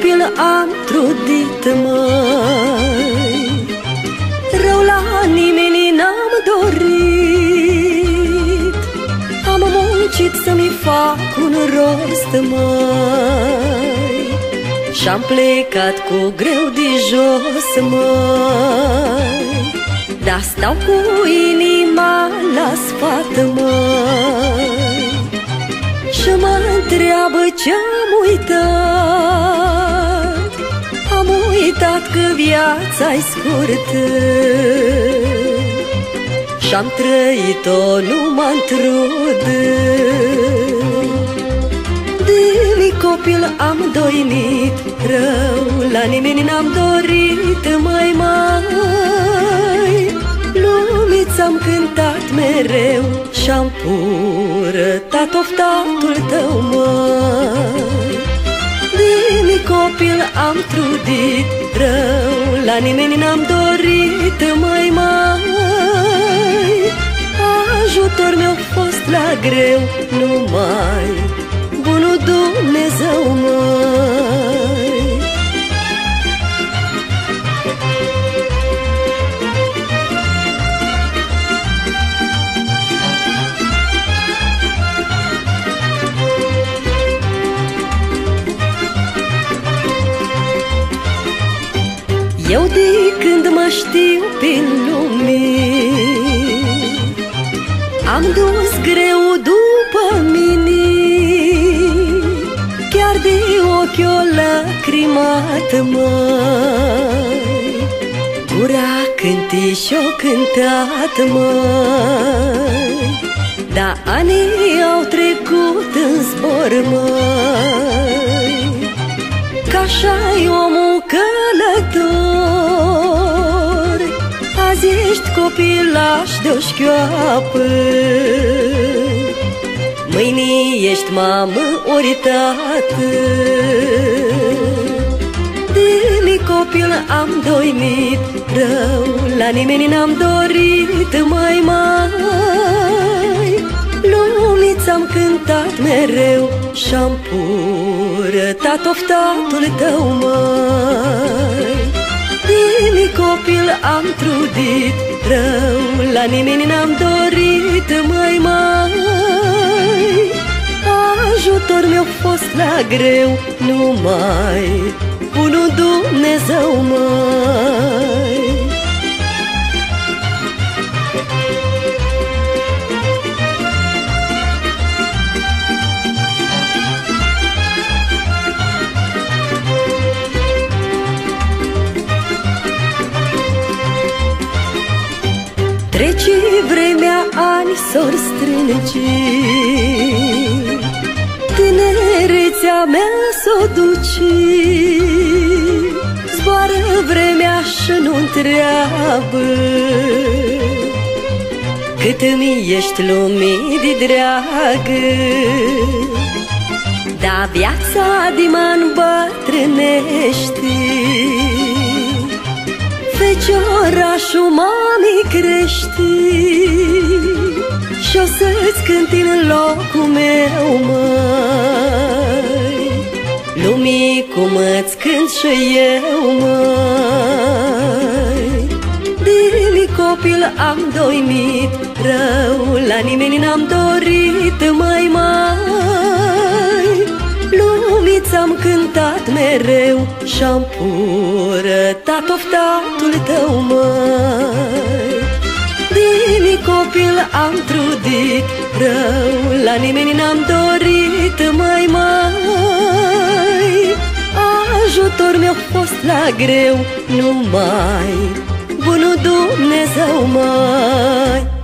De mic copil am trudit, măi. Rău la nimeni n-am dorit. Am muncit să-mi fac un rost, măi. Și-am plecat cu greu de jos, măi. Dar stau cu inima la sfat, măi. Și mă întreabă ce-am uitat. Am uitat că viața-i scurtă. Și-am trăit-o numai în trudă De mic copil am doinit rău La nimeni n-am dorit mai mai Lumița-am cântat mereu Și-am purătat oftatul tău, măi De mic copil am trudit rău La nimeni n-am dorit mai mai Ajutor mi-a fost la greu Numai bunul Dumnezeu, măi Eu de când mă știu pe lume. Am dus greu după mine Chiar de ochi o lacrimat, măi Gura cânti și-o cântat, măi Da anii au trecut în zbor, măi Ca așa-i omul călător Azi ești copilaș de-o șchioapă. Mâine ești mamă ori tată De mic copil am doinit rău La nimeni n-am dorit mai mai Lumița-am cântat mereu Și-am purătat oftatul tău, măi De mic copil am trudit rău La nimeni n-am dorit mai mai Ajutor mi-a fost la greu Numai unul Dumnezeu, măi Trece vremea, ani s-or strânge. Tinerețea mea s-o duce. Zboară vremea și nu întreabă. Cât mi ești lumii de dragă. Da viața de man bătrânește Feciorașul mami crești Și-o să-ți cânti în locul meu, măi. Lumii cum îți cânt și eu, măi. De mic copil am doinit rău La nimeni n-am dorit mai mereu Și-am purătat oftatul tău, măi. De mic copil am trudit rău La nimeni n-am dorit mai mai Ajutor mi-a fost la greu Numai bunul Dumnezeu, mai